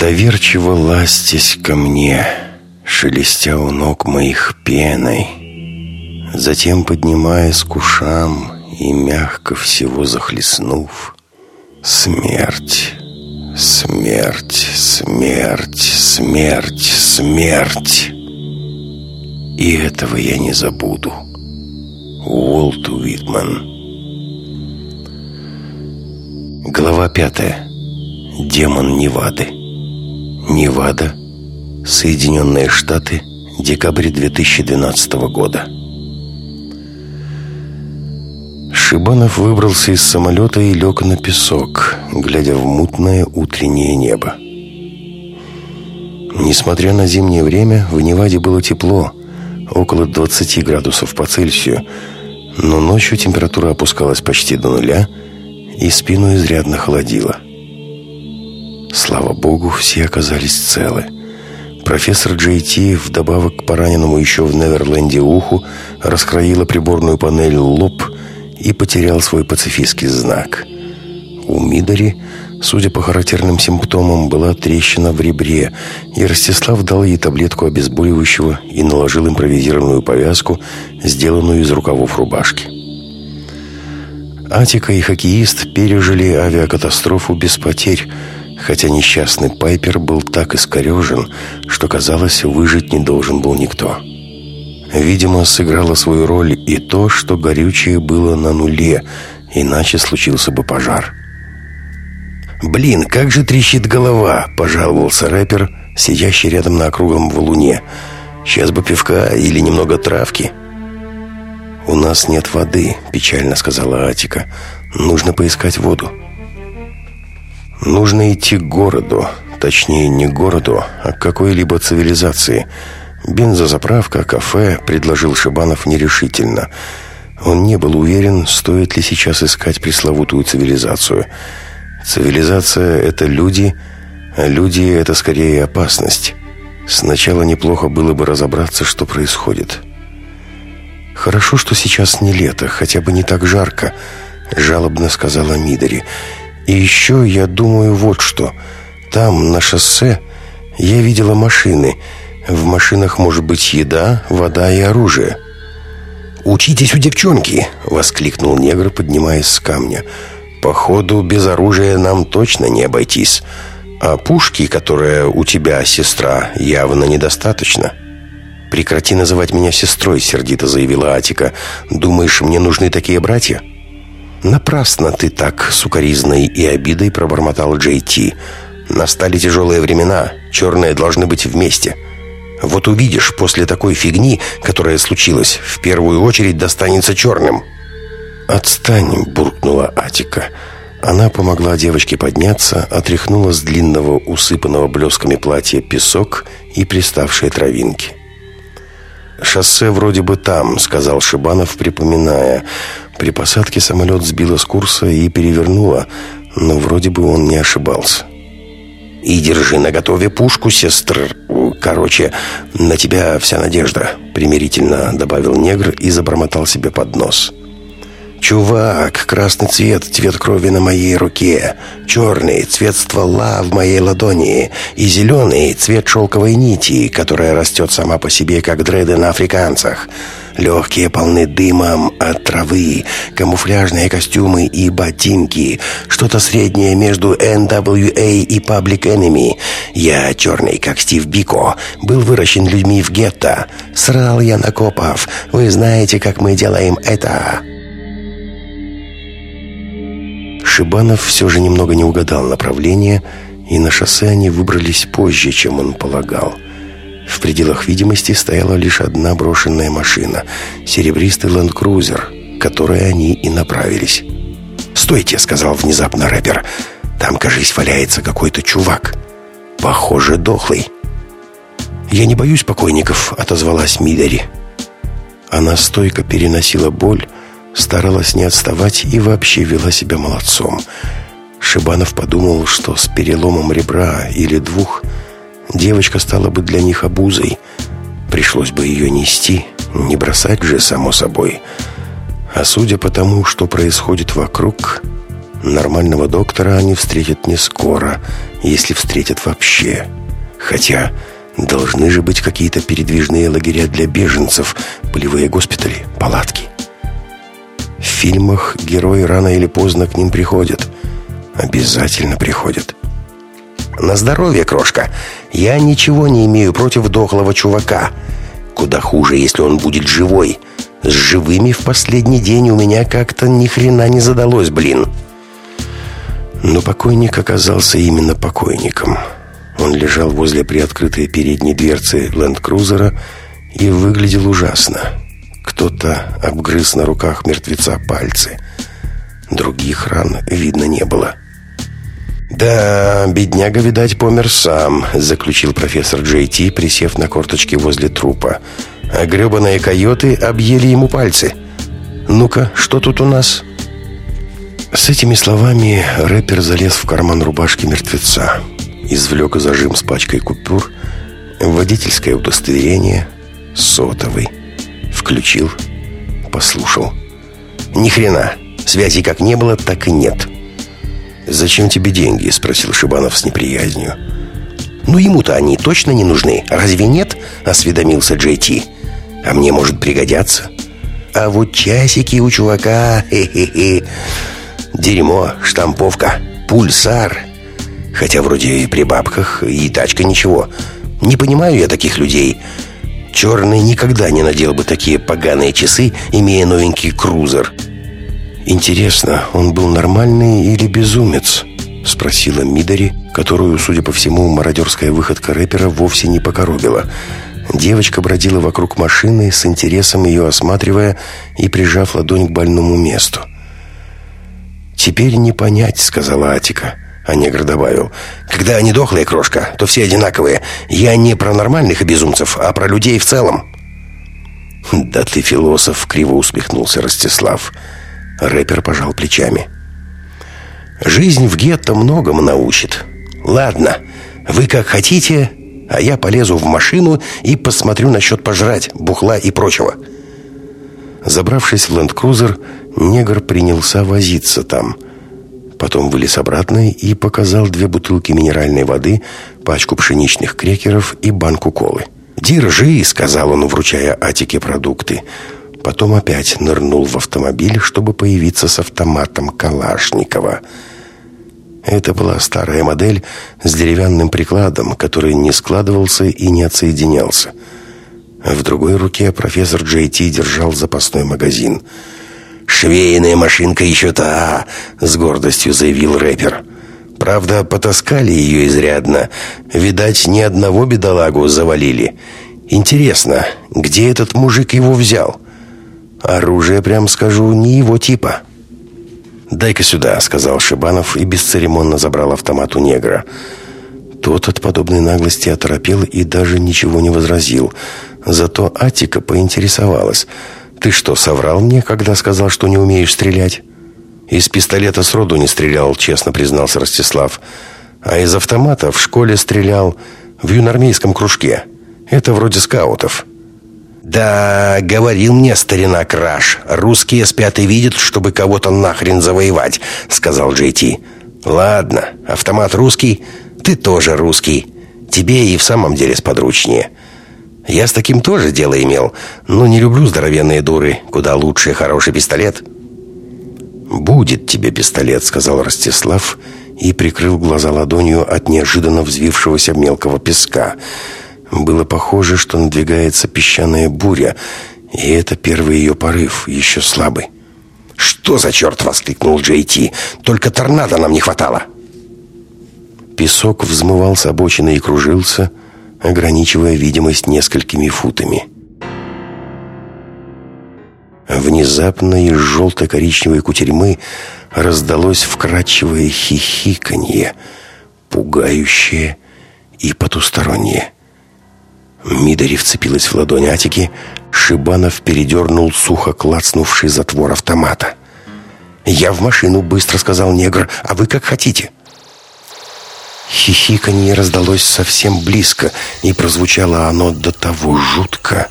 Доверчиво ластясь ко мне, шелестя у ног моих пеной, затем поднимаясь к ушам и мягко всего захлестнув, смерть, смерть, смерть, смерть, смерть. И этого я не забуду. Уолт Уитман. Глава пятая. Демон Невады. Невада, Соединенные Штаты, декабрь 2012 года. Шибанов выбрался из самолета и лег на песок, глядя в мутное утреннее небо. Несмотря на зимнее время, в Неваде было тепло, около 20 градусов по Цельсию, но ночью температура опускалась почти до нуля, и спину изрядно холодило. Слава богу, все оказались целы. Профессор Джей Ти, вдобавок к пораненному еще в Неверленде уху, раскроила приборную панель лоб и потерял свой пацифистский знак. У Мидари Судя по характерным симптомам, была трещина в ребре, и Ростислав дал ей таблетку обезболивающего и наложил импровизированную повязку, сделанную из рукавов рубашки. Атика и хоккеист пережили авиакатастрофу без потерь, хотя несчастный Пайпер был так искорежен, что, казалось, выжить не должен был никто. Видимо, сыграло свою роль и то, что горючее было на нуле, иначе случился бы пожар. «Блин, как же трещит голова!» – пожаловался рэпер, сидящий рядом на округлом валуне. «Сейчас бы пивка или немного травки». «У нас нет воды», – печально сказала Атика. «Нужно поискать воду». «Нужно идти к городу. Точнее, не к городу, а к какой-либо цивилизации. Бензозаправка, кафе», – предложил Шибанов нерешительно. Он не был уверен, стоит ли сейчас искать пресловутую цивилизацию – Цивилизация — это люди, а люди — это скорее опасность. Сначала неплохо было бы разобраться, что происходит. «Хорошо, что сейчас не лето, хотя бы не так жарко», — жалобно сказала Мидори. «И еще я думаю вот что. Там, на шоссе, я видела машины. В машинах может быть еда, вода и оружие». «Учитесь у девчонки!» — воскликнул негр, поднимаясь с камня. Походу, без оружия нам точно не обойтись. А пушки, которая у тебя, сестра, явно недостаточно. Прекрати называть меня сестрой, сердито заявила Атика. Думаешь, мне нужны такие братья? Напрасно ты так сукоризной и обидой пробормотал Джей Ти. Настали тяжелые времена, черные должны быть вместе. Вот увидишь, после такой фигни, которая случилась, в первую очередь достанется черным. «Отстань!» — буркнула Атика. Она помогла девочке подняться, отряхнула с длинного, усыпанного блесками платья песок и приставшие травинки. «Шоссе вроде бы там», — сказал Шибанов, припоминая. При посадке самолет сбило с курса и перевернуло, но вроде бы он не ошибался. «И держи наготове пушку, сестр. Короче, на тебя вся надежда», — примирительно добавил негр и забормотал себе под нос. «Чувак, красный цвет, цвет крови на моей руке, черный, цвет ствола в моей ладони, и зеленый, цвет шелковой нити, которая растет сама по себе, как дреды на африканцах. Легкие полны дымом от травы, камуфляжные костюмы и ботинки, что-то среднее между NWA и Public Enemy. Я черный, как Стив Бико, был выращен людьми в гетто. Срал я на копов, вы знаете, как мы делаем это». Шибанов все же немного не угадал направление, и на шоссе они выбрались позже, чем он полагал. В пределах видимости стояла лишь одна брошенная машина — серебристый ленд-крузер, к которой они и направились. «Стойте!» — сказал внезапно рэпер. «Там, кажись, валяется какой-то чувак. Похоже, дохлый». «Я не боюсь покойников», — отозвалась Мидери. Она стойко переносила боль, старалась не отставать и вообще вела себя молодцом. Шибанов подумал, что с переломом ребра или двух девочка стала бы для них обузой. Пришлось бы ее нести, не бросать же, само собой. А судя по тому, что происходит вокруг, Нормального доктора они встретят не скоро, если встретят вообще. Хотя должны же быть какие-то передвижные лагеря для беженцев, полевые госпитали, палатки. В фильмах герои рано или поздно к ним приходят. Обязательно приходят. На здоровье, крошка. Я ничего не имею против дохлого чувака. Куда хуже, если он будет живой. С живыми в последний день у меня как-то ни хрена не задалось, блин. Но покойник оказался именно покойником. Он лежал возле приоткрытой передней дверцы ленд-крузера и выглядел ужасно. Кто-то обгрыз на руках мертвеца пальцы. Других ран видно не было. «Да, бедняга, видать, помер сам», — заключил профессор Джей Ти, присев на корточки возле трупа. «А гребаные койоты объели ему пальцы. Ну-ка, что тут у нас?» С этими словами рэпер залез в карман рубашки мертвеца, извлек зажим с пачкой купюр, водительское удостоверение, сотовый, включил, послушал. «Ни хрена, связи как не было, так и нет». «Зачем тебе деньги?» — спросил Шибанов с неприязнью. «Ну, ему-то они точно не нужны. Разве нет?» — осведомился Джей Ти. «А мне, может, пригодятся?» «А вот часики у чувака... Хе-хе-хе...» Дерьмо, штамповка, пульсар. Хотя вроде и при бабках, и тачка ничего. Не понимаю я таких людей. Черный никогда не надел бы такие поганые часы, имея новенький крузер. «Интересно, он был нормальный или безумец?» Спросила Мидори, которую, судя по всему, мародерская выходка рэпера вовсе не покоробила. Девочка бродила вокруг машины, с интересом ее осматривая и прижав ладонь к больному месту. «Теперь не понять», — сказала Атика. А негр добавил, «Когда они дохлые, крошка, то все одинаковые. Я не про нормальных безумцев, а про людей в целом». «Да ты философ», — криво усмехнулся Ростислав. Рэпер пожал плечами. «Жизнь в гетто многому научит. Ладно, вы как хотите, а я полезу в машину и посмотрю насчет пожрать, бухла и прочего». Забравшись в ленд-крузер, негр принялся возиться там. Потом вылез обратно и показал две бутылки минеральной воды, пачку пшеничных крекеров и банку колы. «Держи», — сказал он, вручая Атике продукты. Потом опять нырнул в автомобиль, чтобы появиться с автоматом Калашникова. Это была старая модель с деревянным прикладом, который не складывался и не отсоединялся. В другой руке профессор Джей Ти держал запасной магазин. «Швейная машинка еще та!» — с гордостью заявил рэпер. Правда, потаскали ее изрядно. Видать, ни одного бедолагу завалили. Интересно, где этот мужик его взял? Оружие, прям скажу, не его типа. «Дай-ка сюда», — сказал Шибанов и бесцеремонно забрал автомат у негра. Тот от подобной наглости оторопел и даже ничего не возразил — Зато Атика поинтересовалась. «Ты что, соврал мне, когда сказал, что не умеешь стрелять?» «Из пистолета сроду не стрелял», — честно признался Ростислав. «А из автомата в школе стрелял в юнармейском кружке. Это вроде скаутов». «Да, говорил мне старина Краш. Русские спят и видят, чтобы кого-то нахрен завоевать», — сказал Джей Ти. «Ладно, автомат русский, ты тоже русский. Тебе и в самом деле сподручнее. Я с таким тоже дело имел, но не люблю здоровенные дуры. Куда лучше хороший пистолет. «Будет тебе пистолет», — сказал Ростислав и прикрыл глаза ладонью от неожиданно взвившегося мелкого песка. Было похоже, что надвигается песчаная буря, и это первый ее порыв, еще слабый. «Что за черт?» — воскликнул Джей Ти. «Только торнадо нам не хватало!» Песок взмывал с обочины и кружился, ограничивая видимость несколькими футами. Внезапно из желто-коричневой кутерьмы раздалось вкрадчивое хихиканье, пугающее и потустороннее. Мидори вцепилась в ладонь Атики, Шибанов передернул сухо клацнувший затвор автомата. «Я в машину», — быстро сказал негр, — «а вы как хотите». Хихиканье раздалось совсем близко, и прозвучало оно до того жутко,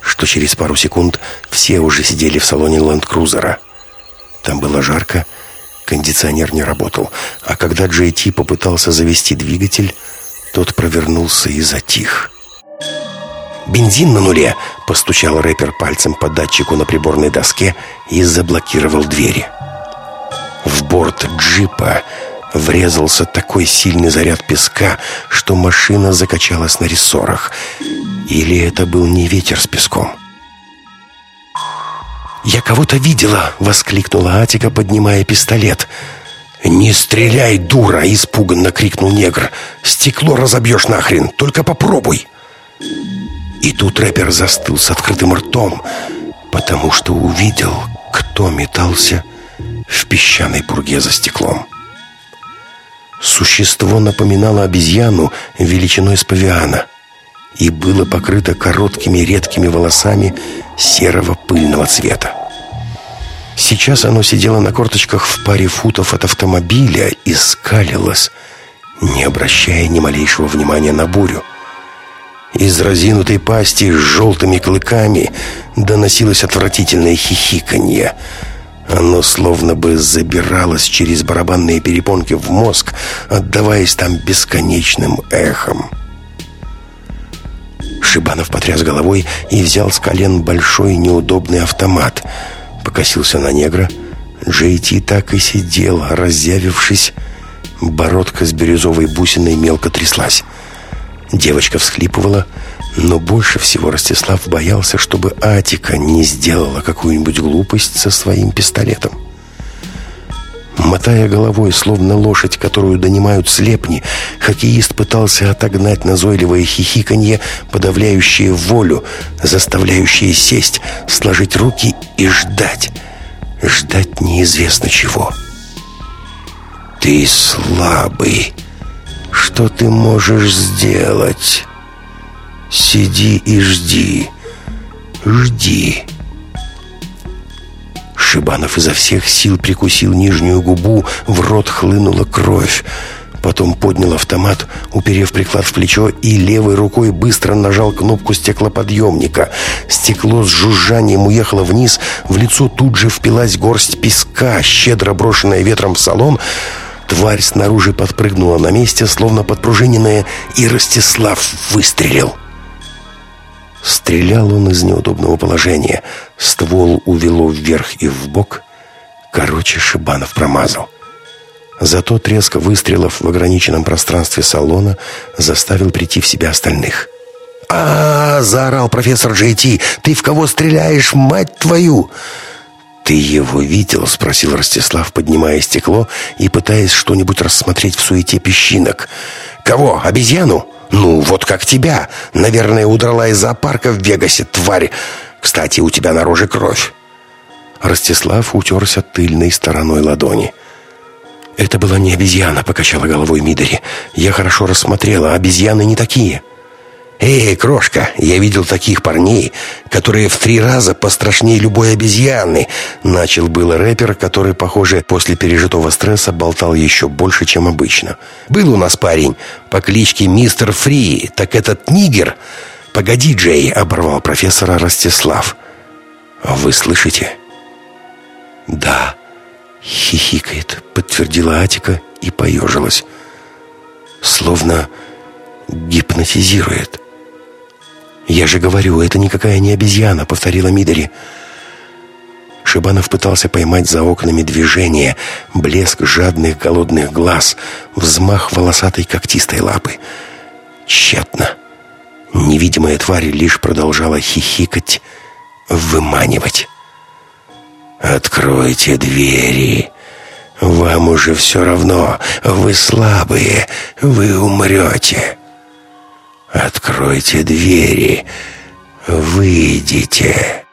что через пару секунд все уже сидели в салоне ленд-крузера. Там было жарко, Кондиционер не работал, а когда Ти попытался завести двигатель, тот провернулся и затих. «Бензин на нуле!» — постучал рэпер пальцем по датчику на приборной доске и заблокировал двери. В борт джипа врезался такой сильный заряд песка, что машина закачалась на рессорах. Или это был не ветер с песком? «Я кого-то видела!» — воскликнула Атика, поднимая пистолет. «Не стреляй, дура!» — испуганно крикнул негр. «Стекло разобьешь нахрен! Только попробуй!» И тут рэпер застыл с открытым ртом, потому что увидел, кто метался в песчаной пурге за стеклом. Существо напоминало обезьяну величиной с павиана и было покрыто короткими редкими волосами серого пыльного цвета. Сейчас оно сидело на корточках в паре футов от автомобиля и скалилось, не обращая ни малейшего внимания на бурю. Из разинутой пасти с желтыми клыками доносилось отвратительное хихиканье. Оно словно бы забиралось через барабанные перепонки в мозг, отдаваясь там бесконечным эхом. Шибанов потряс головой и взял с колен большой неудобный автомат. Покосился на негра. Джейти так и сидел, разъявившись. Бородка с бирюзовой бусиной мелко тряслась. Девочка всхлипывала, но больше всего Ростислав боялся, чтобы Атика не сделала какую-нибудь глупость со своим пистолетом. Мотая головой, словно лошадь, которую донимают слепни, хоккеист пытался отогнать назойливое хихиканье, подавляющее волю, заставляющее сесть, сложить руки и ждать. Ждать неизвестно чего. «Ты слабый. Что ты можешь сделать? Сиди и жди. Жди». Шибанов изо всех сил прикусил нижнюю губу, в рот хлынула кровь. Потом поднял автомат, уперев приклад в плечо, и левой рукой быстро нажал кнопку стеклоподъемника. Стекло с жужжанием уехало вниз, в лицо тут же впилась горсть песка, щедро брошенная ветром в салон. Тварь снаружи подпрыгнула на месте, словно подпружиненная, и Ростислав выстрелил. Стрелял он из неудобного положения. Ствол увело вверх и вбок. Короче, Шибанов промазал. Зато треск выстрелов в ограниченном пространстве салона заставил прийти в себя остальных. а, -а, -а заорал профессор Джей Ти. «Ты в кого стреляешь, мать твою?» «Ты его видел?» — спросил Ростислав, поднимая стекло и пытаясь что-нибудь рассмотреть в суете песчинок. «Кого? Обезьяну?» «Ну, вот как тебя. Наверное, удрала из зоопарка в Вегасе, тварь. Кстати, у тебя на роже кровь». Ростислав утерся тыльной стороной ладони. «Это была не обезьяна», — покачала головой Мидори. «Я хорошо рассмотрела. Обезьяны не такие». «Эй, крошка, я видел таких парней, которые в три раза пострашнее любой обезьяны!» Начал был рэпер, который, похоже, после пережитого стресса болтал еще больше, чем обычно. «Был у нас парень по кличке Мистер Фри, так этот нигер...» «Погоди, Джей!» — оборвал профессора Ростислав. «Вы слышите?» «Да», — хихикает, подтвердила Атика и поежилась. «Словно гипнотизирует». «Я же говорю, это никакая не обезьяна», — повторила Мидори. Шибанов пытался поймать за окнами движение, блеск жадных голодных глаз, взмах волосатой когтистой лапы. Тщетно. Невидимая тварь лишь продолжала хихикать, выманивать. «Откройте двери!» «Вам уже все равно. Вы слабые. Вы умрете». «Откройте двери! Выйдите!»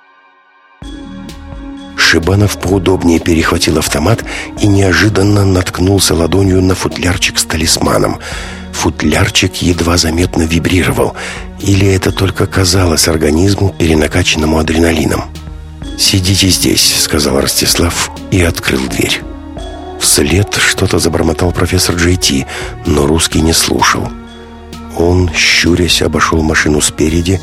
Шибанов поудобнее перехватил автомат и неожиданно наткнулся ладонью на футлярчик с талисманом. Футлярчик едва заметно вибрировал. Или это только казалось организму, перенакаченному адреналином. «Сидите здесь», — сказал Ростислав и открыл дверь. Вслед что-то забормотал профессор Джейти, но русский не слушал. Он, щурясь, обошел машину спереди,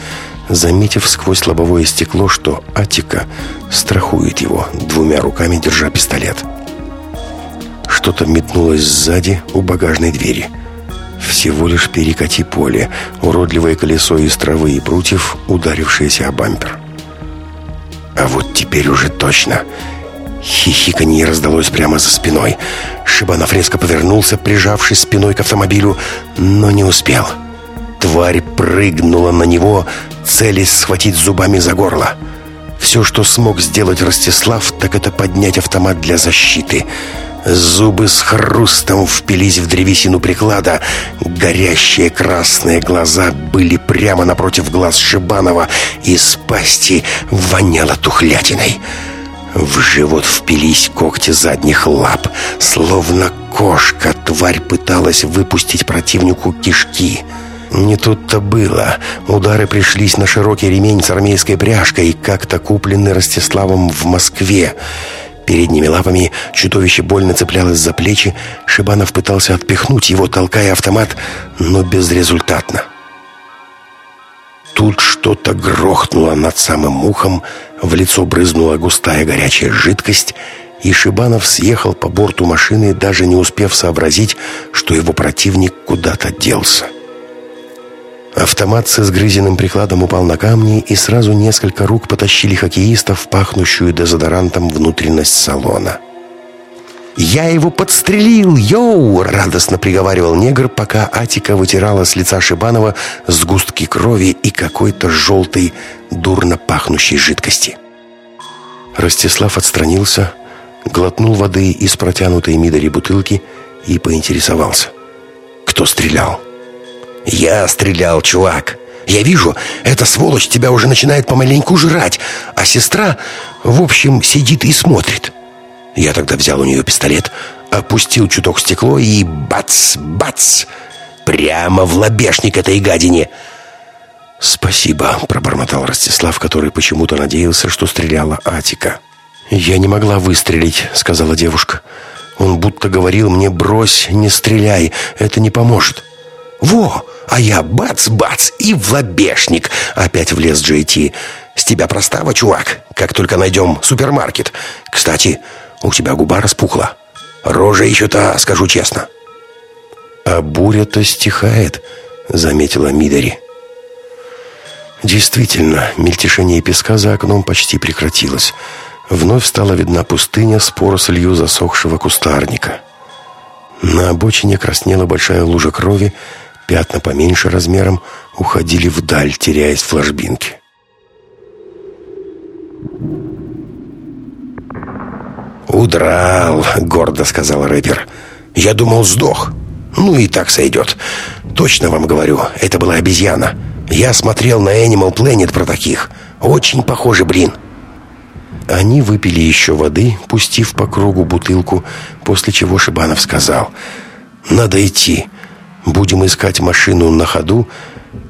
заметив сквозь лобовое стекло, что Атика страхует его, двумя руками держа пистолет. Что-то метнулось сзади у багажной двери. Всего лишь перекати поле, уродливое колесо из травы и прутьев, ударившееся о бампер. А вот теперь уже точно. Хихиканье раздалось прямо за спиной. Шибанов резко повернулся, прижавшись спиной к автомобилю, но не успел. Тварь прыгнула на него, целясь схватить зубами за горло. Все, что смог сделать Ростислав, так это поднять автомат для защиты. Зубы с хрустом впились в древесину приклада. Горящие красные глаза были прямо напротив глаз Шибанова. Из пасти воняло тухлятиной. В живот впились когти задних лап. Словно кошка, тварь пыталась выпустить противнику кишки. Не тут-то было. Удары пришлись на широкий ремень с армейской пряжкой, как-то купленный Ростиславом в Москве. Передними лапами чудовище больно цеплялось за плечи. Шибанов пытался отпихнуть его, толкая автомат, но безрезультатно. Тут что-то грохнуло над самым ухом, в лицо брызнула густая горячая жидкость, и Шибанов съехал по борту машины, даже не успев сообразить, что его противник куда-то делся. Автомат с изгрызенным прикладом упал на камни, и сразу несколько рук потащили хоккеистов в пахнущую дезодорантом внутренность салона. «Я его подстрелил! Йоу!» — радостно приговаривал негр, пока Атика вытирала с лица Шибанова сгустки крови и какой-то желтой, дурно пахнущей жидкости. Ростислав отстранился, глотнул воды из протянутой Мидори бутылки и поинтересовался. «Кто стрелял?» «Я стрелял, чувак. Я вижу, эта сволочь тебя уже начинает помаленьку жрать, а сестра, в общем, сидит и смотрит». Я тогда взял у нее пистолет, опустил чуток стекло и бац, бац, прямо в лобешник этой гадине. «Спасибо», — пробормотал Ростислав, который почему-то надеялся, что стреляла Атика. «Я не могла выстрелить», — сказала девушка. «Он будто говорил мне, брось, не стреляй, это не поможет». «Во! А я бац-бац и в лобешник!» Опять влез Джей Ти. «С тебя простава, чувак, как только найдем супермаркет. Кстати, у тебя губа распухла. Рожа еще та, скажу честно». «А буря-то стихает», — заметила Мидори. Действительно, мельтешение песка за окном почти прекратилось. Вновь стала видна пустыня с порослью засохшего кустарника. На обочине краснела большая лужа крови, Пятна поменьше размером уходили вдаль, теряясь в ложбинке. «Удрал», — гордо сказал рэпер. «Я думал, сдох. Ну и так сойдет. Точно вам говорю, это была обезьяна. Я смотрел на Animal Planet про таких. Очень похоже, блин». Они выпили еще воды, пустив по кругу бутылку, после чего Шибанов сказал «Надо идти. Будем искать машину на ходу,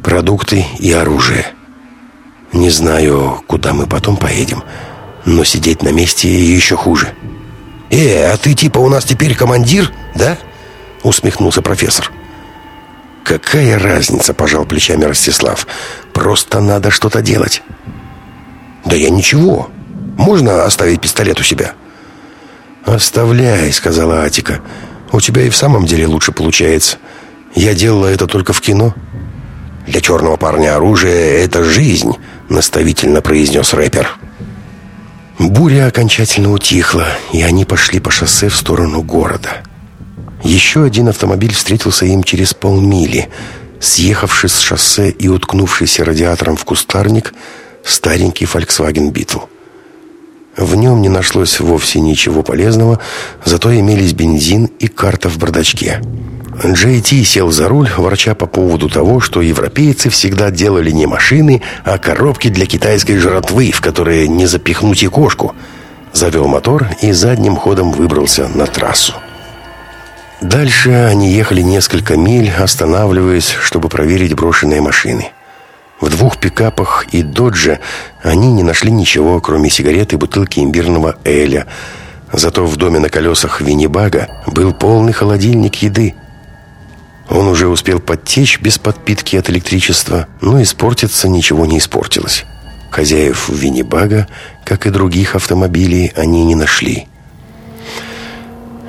продукты и оружие. Не знаю, куда мы потом поедем, но сидеть на месте еще хуже. «Э, а ты типа у нас теперь командир, да?» усмехнулся профессор. «Какая разница?» – пожал плечами Ростислав. «Просто надо что-то делать». «Да я ничего. Можно оставить пистолет у себя?» «Оставляй», – сказала Атика. «У тебя и в самом деле лучше получается. Я делала это только в кино. Для черного парня оружие — это жизнь, наставительно произнес рэпер. Буря окончательно утихла, и они пошли по шоссе в сторону города. Еще один автомобиль встретился им через полмили. Съехавший с шоссе и уткнувшийся радиатором в кустарник, старенький Volkswagen Beetle. В нем не нашлось вовсе ничего полезного, зато имелись бензин и карта в бардачке. Джей Ти сел за руль, ворча по поводу того, что европейцы всегда делали не машины, а коробки для китайской жратвы, в которые не запихнуть и кошку. Завел мотор и задним ходом выбрался на трассу. Дальше они ехали несколько миль, останавливаясь, чтобы проверить брошенные машины. В двух пикапах и «Додже» они не нашли ничего, кроме сигарет и бутылки имбирного «Эля». Зато в доме на колесах Виннибага был полный холодильник еды – он уже успел подтечь без подпитки от электричества, но испортиться ничего не испортилось. Хозяев Виннибага, как и других автомобилей, они не нашли.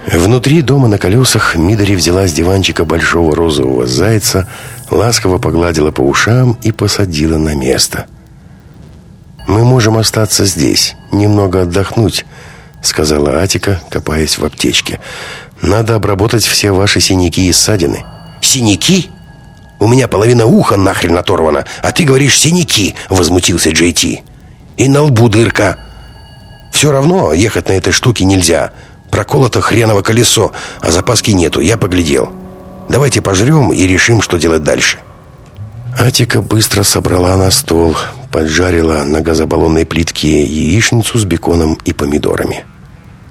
Внутри дома на колесах Мидори взяла с диванчика большого розового зайца, ласково погладила по ушам и посадила на место. «Мы можем остаться здесь, немного отдохнуть», — сказала Атика, копаясь в аптечке. «Надо обработать все ваши синяки и ссадины». «Синяки? У меня половина уха нахрен оторвана, а ты говоришь «синяки», — возмутился Джей Ти. «И на лбу дырка. Все равно ехать на этой штуке нельзя». Проколото хреново колесо, а запаски нету, я поглядел. Давайте пожрем и решим, что делать дальше. Атика быстро собрала на стол, поджарила на газобаллонной плитке яичницу с беконом и помидорами.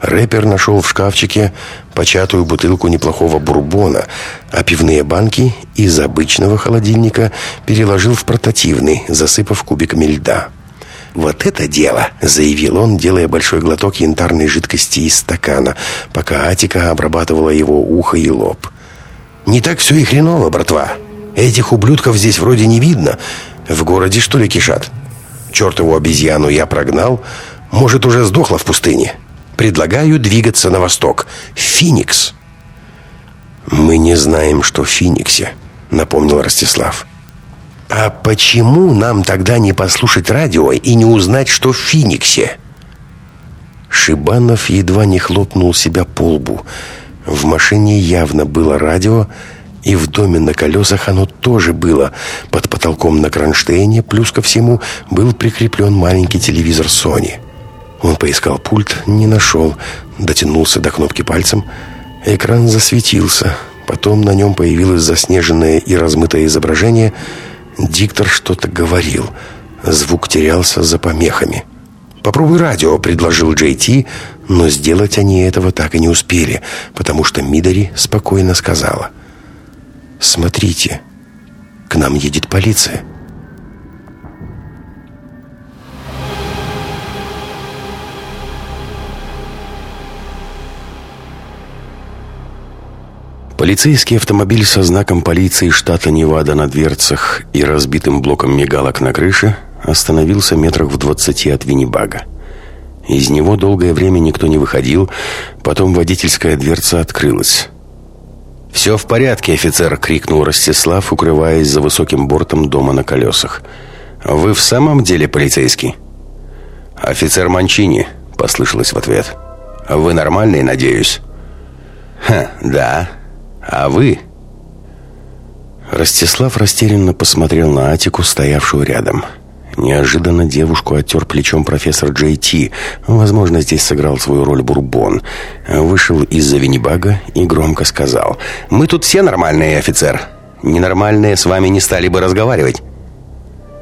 Рэпер нашел в шкафчике початую бутылку неплохого бурбона, а пивные банки из обычного холодильника переложил в портативный, засыпав кубиками льда. «Вот это дело!» — заявил он, делая большой глоток янтарной жидкости из стакана, пока Атика обрабатывала его ухо и лоб. «Не так все и хреново, братва. Этих ублюдков здесь вроде не видно. В городе, что ли, кишат? Чертову обезьяну я прогнал. Может, уже сдохла в пустыне. Предлагаю двигаться на восток. Феникс». «Мы не знаем, что в Фениксе», — напомнил Ростислав. А почему нам тогда не послушать радио и не узнать, что в Фениксе? Шибанов едва не хлопнул себя по лбу. В машине явно было радио, и в доме на колесах оно тоже было. Под потолком на кронштейне, плюс ко всему, был прикреплен маленький телевизор Sony. Он поискал пульт, не нашел, дотянулся до кнопки пальцем. Экран засветился. Потом на нем появилось заснеженное и размытое изображение – Диктор что-то говорил. Звук терялся за помехами. «Попробуй радио», — предложил Джей Ти, но сделать они этого так и не успели, потому что Мидори спокойно сказала. «Смотрите, к нам едет полиция». Полицейский автомобиль со знаком полиции штата Невада на дверцах и разбитым блоком мигалок на крыше остановился метрах в двадцати от Виннибага. Из него долгое время никто не выходил, потом водительская дверца открылась. «Все в порядке, офицер!» — крикнул Ростислав, укрываясь за высоким бортом дома на колесах. «Вы в самом деле полицейский?» «Офицер Манчини», — послышалось в ответ. «Вы нормальный, надеюсь?» «Ха, да», а вы...» Ростислав растерянно посмотрел на Атику, стоявшую рядом. Неожиданно девушку оттер плечом профессор Джей Ти. Возможно, здесь сыграл свою роль Бурбон. Вышел из-за Виннибага и громко сказал. «Мы тут все нормальные, офицер. Ненормальные с вами не стали бы разговаривать».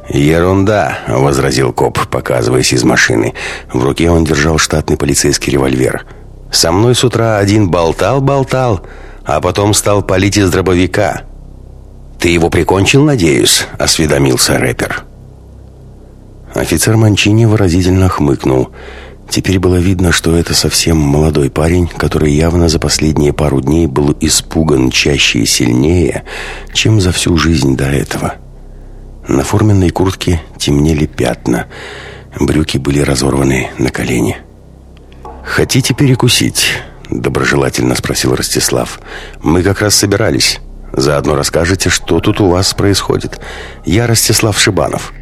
«Ерунда», — возразил коп, показываясь из машины. В руке он держал штатный полицейский револьвер. «Со мной с утра один болтал-болтал» а потом стал палить из дробовика. «Ты его прикончил, надеюсь?» — осведомился рэпер. Офицер Манчини выразительно хмыкнул. Теперь было видно, что это совсем молодой парень, который явно за последние пару дней был испуган чаще и сильнее, чем за всю жизнь до этого. На форменной куртке темнели пятна. Брюки были разорваны на колени. «Хотите перекусить?» Доброжелательно спросил Ростислав. Мы как раз собирались. Заодно расскажете, что тут у вас происходит. Я Ростислав Шибанов.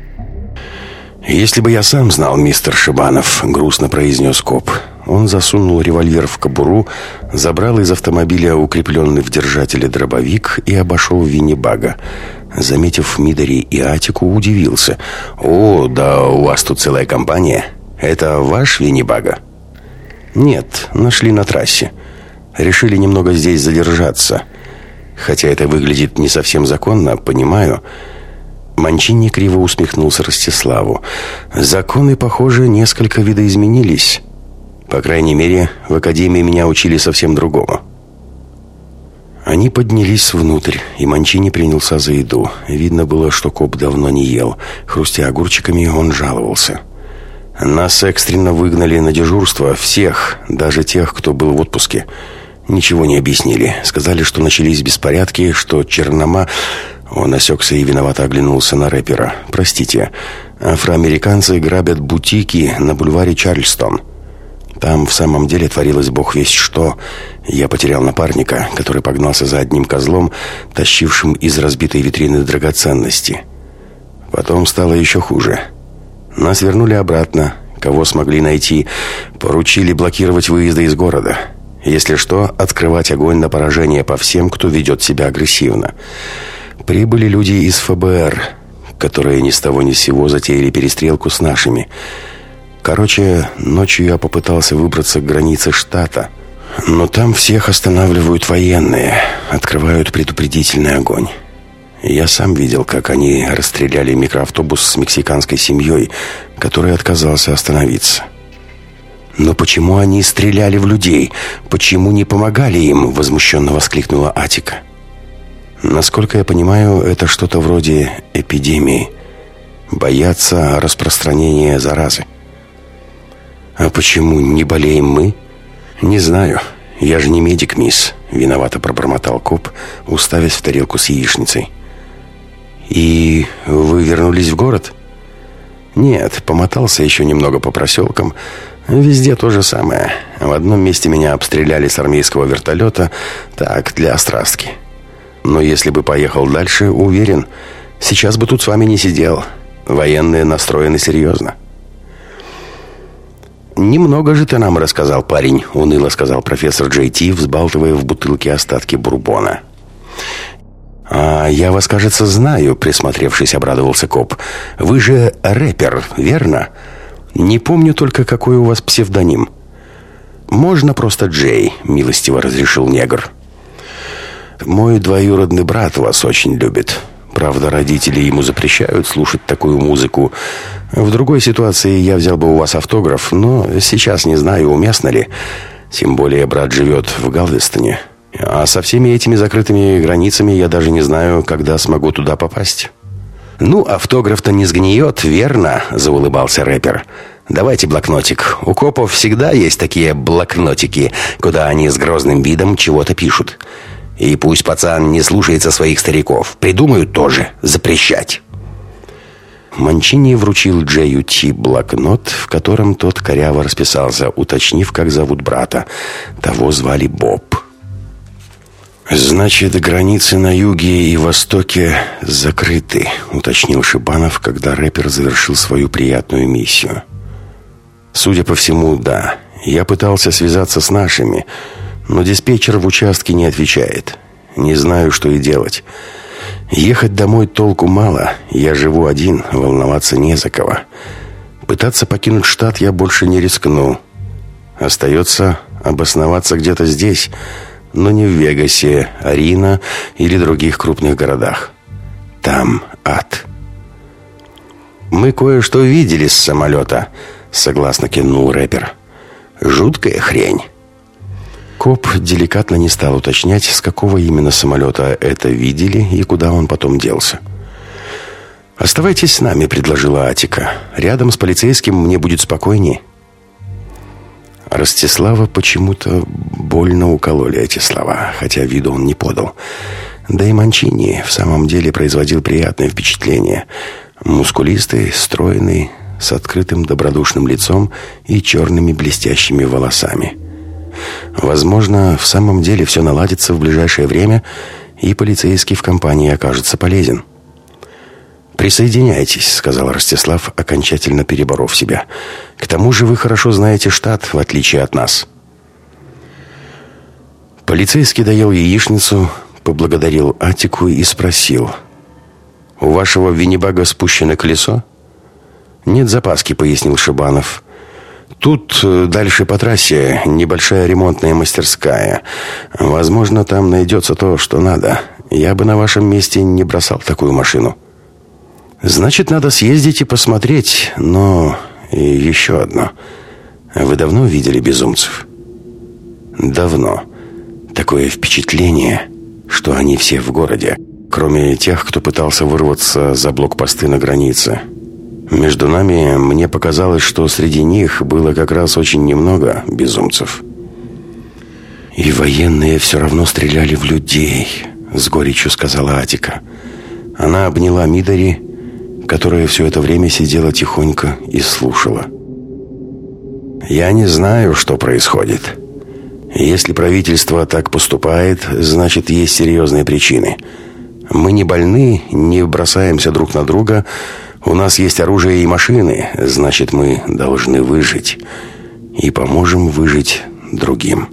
Если бы я сам знал, мистер Шибанов, грустно произнес коп. Он засунул револьвер в кобуру, забрал из автомобиля укрепленный в держателе дробовик и обошел Виннибага. Заметив Мидори и Атику, удивился. «О, да у вас тут целая компания. Это ваш Виннибага?» Нет, нашли на трассе. Решили немного здесь задержаться. Хотя это выглядит не совсем законно, понимаю. Манчини криво усмехнулся Ростиславу. Законы, похоже, несколько видоизменились. По крайней мере, в академии меня учили совсем другому. Они поднялись внутрь, и Манчини принялся за еду. Видно было, что коп давно не ел. Хрустя огурчиками, он жаловался. Нас экстренно выгнали на дежурство всех, даже тех, кто был в отпуске. Ничего не объяснили. Сказали, что начались беспорядки, что Чернома... Он осекся и виновато оглянулся на рэпера. «Простите, афроамериканцы грабят бутики на бульваре Чарльстон. Там в самом деле творилось бог весть что. Я потерял напарника, который погнался за одним козлом, тащившим из разбитой витрины драгоценности. Потом стало еще хуже. Нас вернули обратно, кого смогли найти, поручили блокировать выезды из города. Если что, открывать огонь на поражение по всем, кто ведет себя агрессивно. Прибыли люди из ФБР, которые ни с того ни с сего затеяли перестрелку с нашими. Короче, ночью я попытался выбраться к границе штата, но там всех останавливают военные, открывают предупредительный огонь. Я сам видел, как они расстреляли микроавтобус с мексиканской семьей, который отказался остановиться. «Но почему они стреляли в людей? Почему не помогали им?» — возмущенно воскликнула Атика. «Насколько я понимаю, это что-то вроде эпидемии. Боятся распространения заразы». «А почему не болеем мы?» «Не знаю. Я же не медик, мисс», — виновато пробормотал коп, уставясь в тарелку с яичницей. «И вы вернулись в город?» «Нет, помотался еще немного по проселкам. Везде то же самое. В одном месте меня обстреляли с армейского вертолета, так, для острастки. Но если бы поехал дальше, уверен, сейчас бы тут с вами не сидел. Военные настроены серьезно». «Немного же ты нам рассказал, парень», — уныло сказал профессор Джей Ти, взбалтывая в бутылке остатки бурбона. «А я вас, кажется, знаю», — присмотревшись, обрадовался коп. «Вы же рэпер, верно? Не помню только, какой у вас псевдоним». «Можно просто Джей», — милостиво разрешил негр. «Мой двоюродный брат вас очень любит. Правда, родители ему запрещают слушать такую музыку. В другой ситуации я взял бы у вас автограф, но сейчас не знаю, уместно ли. Тем более брат живет в Галвестоне». А со всеми этими закрытыми границами я даже не знаю, когда смогу туда попасть. Ну, автограф-то не сгниет, верно? Заулыбался рэпер. Давайте блокнотик. У копов всегда есть такие блокнотики, куда они с грозным видом чего-то пишут. И пусть пацан не слушается своих стариков. Придумают тоже запрещать. Манчини вручил Джею Ти блокнот, в котором тот коряво расписался, уточнив, как зовут брата. Того звали Боб. «Значит, границы на юге и востоке закрыты», — уточнил Шибанов, когда рэпер завершил свою приятную миссию. «Судя по всему, да. Я пытался связаться с нашими, но диспетчер в участке не отвечает. Не знаю, что и делать. Ехать домой толку мало, я живу один, волноваться не за кого. Пытаться покинуть штат я больше не рискну. Остается обосноваться где-то здесь» но не в Вегасе, Арино или других крупных городах. Там ад. «Мы кое-что видели с самолета», — согласно кивнул рэпер. «Жуткая хрень». Коп деликатно не стал уточнять, с какого именно самолета это видели и куда он потом делся. «Оставайтесь с нами», — предложила Атика. «Рядом с полицейским мне будет спокойнее». Ростислава почему-то больно укололи эти слова, хотя виду он не подал. Да и Манчини в самом деле производил приятное впечатление. Мускулистый, стройный, с открытым добродушным лицом и черными блестящими волосами. Возможно, в самом деле все наладится в ближайшее время, и полицейский в компании окажется полезен. «Присоединяйтесь», — сказал Ростислав, окончательно переборов себя. «К тому же вы хорошо знаете штат, в отличие от нас». Полицейский доел яичницу, поблагодарил Атику и спросил. «У вашего Виннибага спущено колесо?» «Нет запаски», — пояснил Шибанов. «Тут э, дальше по трассе небольшая ремонтная мастерская. Возможно, там найдется то, что надо. Я бы на вашем месте не бросал такую машину». Значит, надо съездить и посмотреть, но и еще одно. Вы давно видели безумцев? Давно. Такое впечатление, что они все в городе, кроме тех, кто пытался вырваться за блокпосты на границе. Между нами мне показалось, что среди них было как раз очень немного безумцев. И военные все равно стреляли в людей, с горечью сказала Атика. Она обняла Мидари которая все это время сидела тихонько и слушала. «Я не знаю, что происходит. Если правительство так поступает, значит, есть серьезные причины. Мы не больны, не бросаемся друг на друга. У нас есть оружие и машины, значит, мы должны выжить. И поможем выжить другим.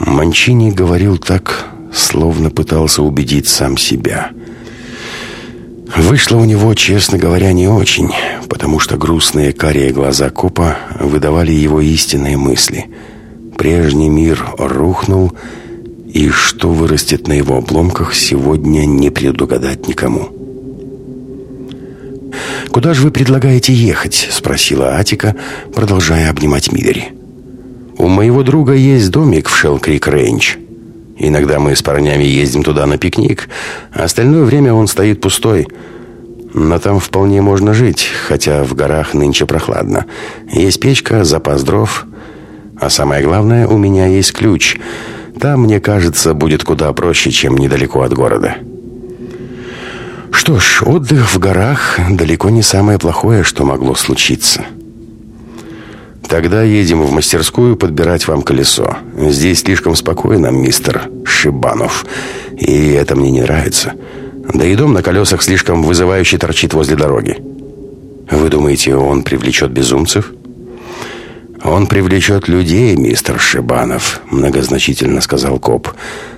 Манчини говорил так, словно пытался убедить сам себя. Вышло у него, честно говоря, не очень, потому что грустные карие глаза копа выдавали его истинные мысли. Прежний мир рухнул, и что вырастет на его обломках, сегодня не предугадать никому. «Куда же вы предлагаете ехать?» — спросила Атика, продолжая обнимать Мидери. «У моего друга есть домик в Шелл-Крик-Рейндж. Иногда мы с парнями ездим туда на пикник, а остальное время он стоит пустой. Но там вполне можно жить, хотя в горах нынче прохладно. Есть печка, запас дров. А самое главное, у меня есть ключ. Там, мне кажется, будет куда проще, чем недалеко от города. Что ж, отдых в горах далеко не самое плохое, что могло случиться. Тогда едем в мастерскую подбирать вам колесо. Здесь слишком спокойно, мистер Шибанов. И это мне не нравится. Да и дом на колесах слишком вызывающе торчит возле дороги. Вы думаете, он привлечет безумцев? Он привлечет людей, мистер Шибанов, многозначительно сказал коп.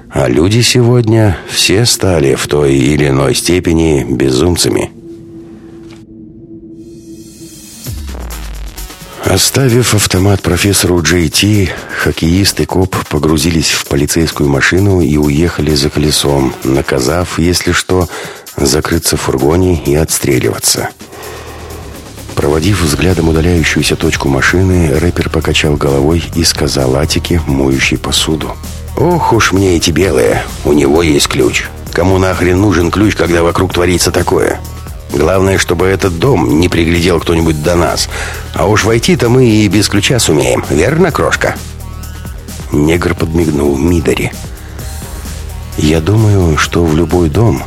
А люди сегодня все стали в той или иной степени безумцами. Оставив автомат профессору Джей Ти, хоккеист и коп погрузились в полицейскую машину и уехали за колесом, наказав, если что, закрыться в фургоне и отстреливаться. Проводив взглядом удаляющуюся точку машины, рэпер покачал головой и сказал Атике, моющей посуду. «Ох уж мне эти белые, у него есть ключ. Кому нахрен нужен ключ, когда вокруг творится такое?» Главное, чтобы этот дом не приглядел кто-нибудь до нас. А уж войти-то мы и без ключа сумеем. Верно, крошка?» Негр подмигнул Мидори. «Я думаю, что в любой дом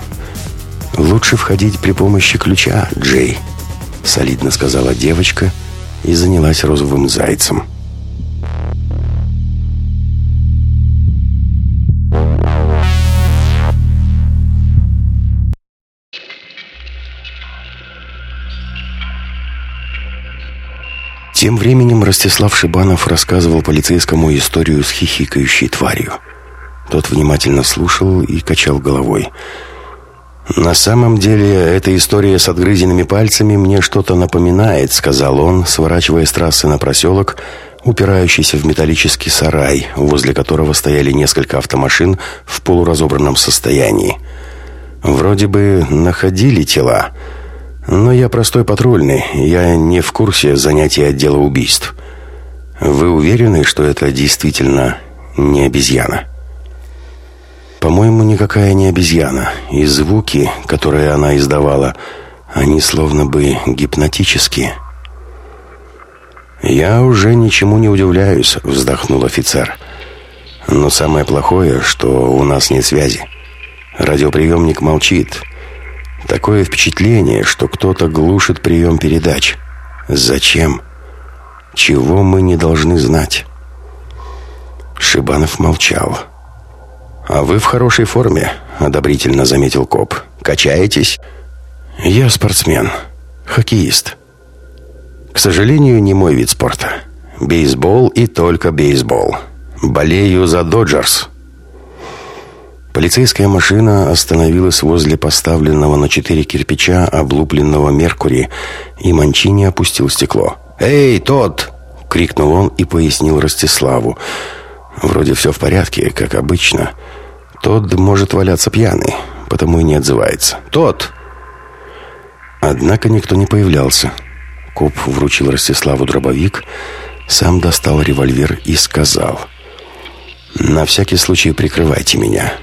лучше входить при помощи ключа, Джей», солидно сказала девочка и занялась розовым зайцем. Тем временем Ростислав Шибанов рассказывал полицейскому историю с хихикающей тварью. Тот внимательно слушал и качал головой. «На самом деле, эта история с отгрызенными пальцами мне что-то напоминает», сказал он, сворачивая с трассы на проселок, упирающийся в металлический сарай, возле которого стояли несколько автомашин в полуразобранном состоянии. «Вроде бы находили тела». Но я простой патрульный, я не в курсе занятий отдела убийств. Вы уверены, что это действительно не обезьяна? По-моему, никакая не обезьяна. И звуки, которые она издавала, они словно бы гипнотические. «Я уже ничему не удивляюсь», — вздохнул офицер. «Но самое плохое, что у нас нет связи. Радиоприемник молчит». Такое впечатление, что кто-то глушит прием передач. Зачем? Чего мы не должны знать? Шибанов молчал. «А вы в хорошей форме», — одобрительно заметил коп. «Качаетесь?» «Я спортсмен. Хоккеист. К сожалению, не мой вид спорта. Бейсбол и только бейсбол. Болею за Доджерс». Полицейская машина остановилась возле поставленного на четыре кирпича облупленного Меркури, и Манчини опустил стекло. «Эй, тот!» — крикнул он и пояснил Ростиславу. «Вроде все в порядке, как обычно. Тот может валяться пьяный, потому и не отзывается. Тот!» Однако никто не появлялся. Коп вручил Ростиславу дробовик, сам достал револьвер и сказал... «На всякий случай прикрывайте меня.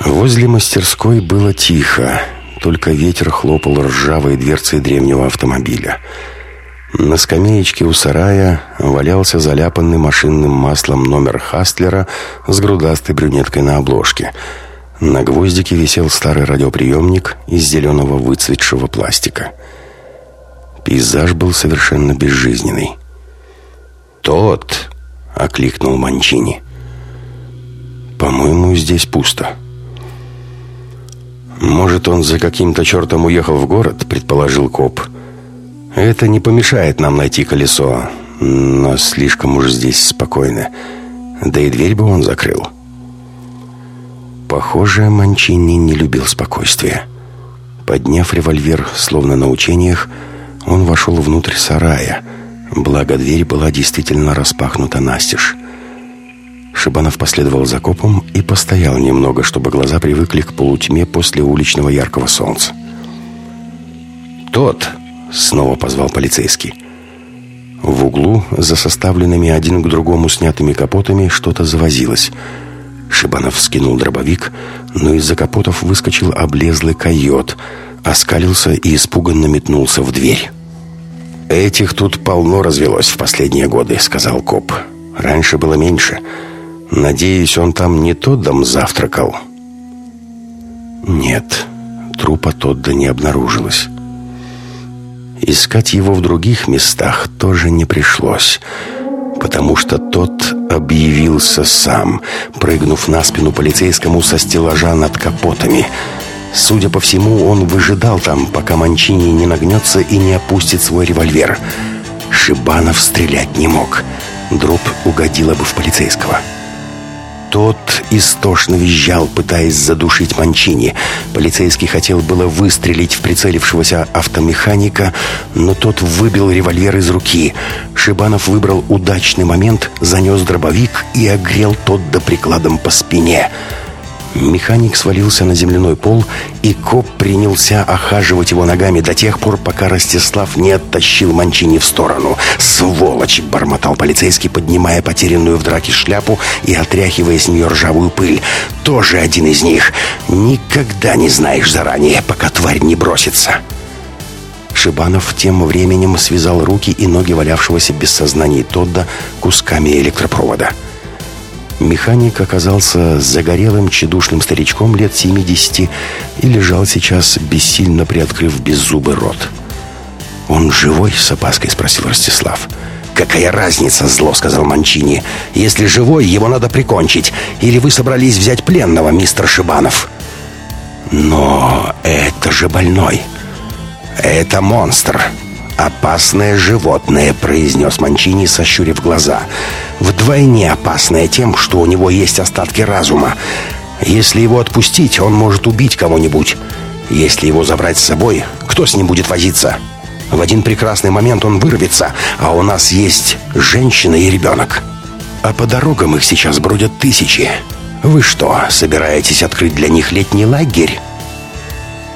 Возле мастерской было тихо, только ветер хлопал ржавой дверцей древнего автомобиля. На скамеечке у сарая валялся заляпанный машинным маслом номер Хастлера с грудастой брюнеткой на обложке. На гвоздике висел старый радиоприемник из зеленого выцветшего пластика. Пейзаж был совершенно безжизненный. «Тот!» — окликнул Манчини. «По-моему, здесь пусто». «Может, он за каким-то чертом уехал в город?» — предположил коп. «Это не помешает нам найти колесо, но слишком уж здесь спокойно. Да и дверь бы он закрыл». Похоже, Манчини не любил спокойствия. Подняв револьвер, словно на учениях, он вошел внутрь сарая. Благо, дверь была действительно распахнута настежь. Шибанов последовал за копом и постоял немного, чтобы глаза привыкли к полутьме после уличного яркого солнца. «Тот!» — снова позвал полицейский. В углу, за составленными один к другому снятыми капотами, что-то завозилось. Шибанов скинул дробовик, но из-за капотов выскочил облезлый койот, оскалился и испуганно метнулся в дверь. «Этих тут полно развелось в последние годы», — сказал коп. «Раньше было меньше. Надеюсь, он там не Тоддом завтракал?» «Нет, трупа Тодда не обнаружилось». Искать его в других местах тоже не пришлось, потому что тот объявился сам, прыгнув на спину полицейскому со стеллажа над капотами — Судя по всему, он выжидал там, пока Манчини не нагнется и не опустит свой револьвер. Шибанов стрелять не мог. Дробь угодила бы в полицейского. Тот истошно визжал, пытаясь задушить Манчини. Полицейский хотел было выстрелить в прицелившегося автомеханика, но тот выбил револьвер из руки. Шибанов выбрал удачный момент, занес дробовик и огрел тот до прикладом по спине. «Шибанов» Механик свалился на земляной пол, и коп принялся охаживать его ногами до тех пор, пока Ростислав не оттащил Манчини в сторону. «Сволочь!» — бормотал полицейский, поднимая потерянную в драке шляпу и отряхивая с нее ржавую пыль. «Тоже один из них. Никогда не знаешь заранее, пока тварь не бросится». Шибанов тем временем связал руки и ноги валявшегося без сознания Тодда кусками электропровода. Механик оказался загорелым, чедушным старичком лет 70 и лежал сейчас, бессильно приоткрыв беззубый рот. «Он живой?» — с опаской спросил Ростислав. «Какая разница?» — зло сказал Манчини. «Если живой, его надо прикончить. Или вы собрались взять пленного, мистер Шибанов?» «Но это же больной. Это монстр. «Опасное животное», — произнес Манчини, сощурив глаза. «Вдвойне опасное тем, что у него есть остатки разума. Если его отпустить, он может убить кого-нибудь. Если его забрать с собой, кто с ним будет возиться? В один прекрасный момент он вырвется, а у нас есть женщина и ребенок. А по дорогам их сейчас бродят тысячи. Вы что, собираетесь открыть для них летний лагерь?»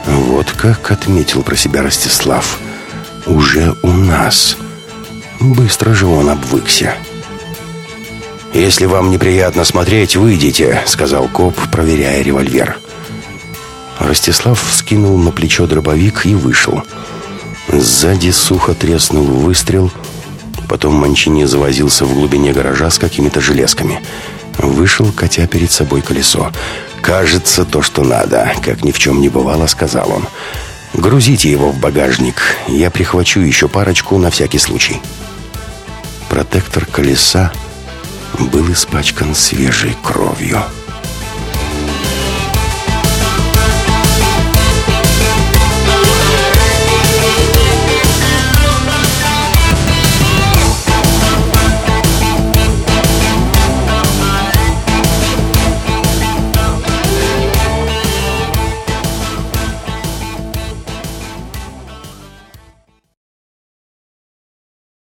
Вот как отметил про себя Ростислав – уже у нас. Быстро же он обвыкся. «Если вам неприятно смотреть, выйдите», — сказал коп, проверяя револьвер. Ростислав скинул на плечо дробовик и вышел. Сзади сухо треснул выстрел. Потом Манчини завозился в глубине гаража с какими-то железками. Вышел, катя перед собой колесо. «Кажется, то, что надо», — как ни в чем не бывало, сказал он. Грузите его в багажник. Я прихвачу еще парочку на всякий случай. Протектор колеса был испачкан свежей кровью.